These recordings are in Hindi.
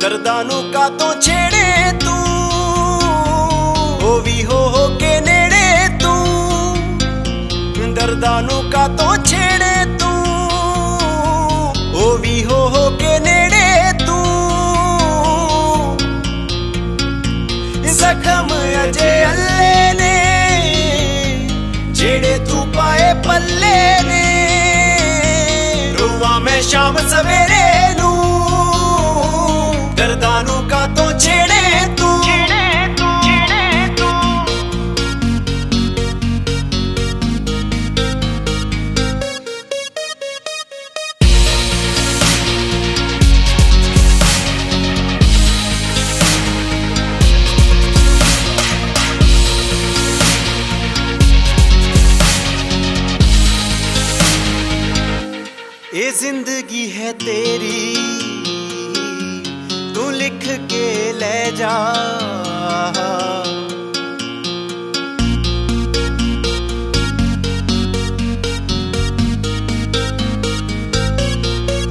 ਦਰਦਾਂ ਨੂੰ ਕਾਤੋਂ ਛੇੜੇ ਤੂੰ? ਉਹ ਵੀ ਹੋ ਹੋ ਕੇ ਨੇੜੇ ਤੂੰ। ਦਰਦਾਂ ਨੂੰ ਕਾਤੋਂ ਛੇੜੇ ਤੂੰ? ਉਹ ਵੀ ਹੋ ਹੋ ਕੇ ਨੇੜੇ ਤੂੰ। ਜ਼ਖਮ ਅਜੇ ਅੱਲੇ ਨੇ, ਜਿਹੜੇ ਤੂੰ ਪਾਏ ਪੱਲੇ ਨੇ। ਰੋਵਾਂ ਮੈਂ ਸ਼ਾਮ ਸਵੇਰੇ मर्दानों का तो छेड़े तू। ये ज़िंदगी है तेरी। लिख के ले जा।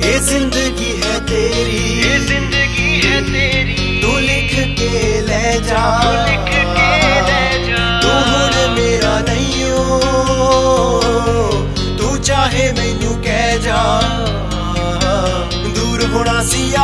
ये ज़िंदगी है तेरी। ये ज़िंदगी है तेरी। तू लिख के ले जा। चाहे मैनू कह जा। दूर होना सिया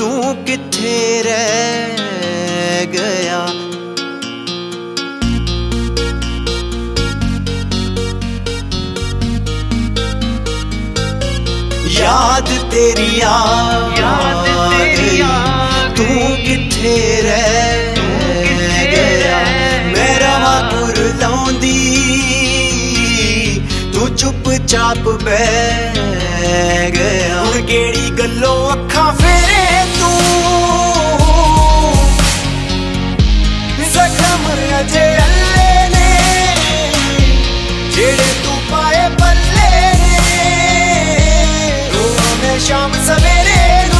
तू किथे रह गया? याद तेरी याद तेरी तू किथे रह गया? मेरा रवा गुर तू चुप चाप बह गया। हूँ केड़ी गलो अखा फेरे fevereiro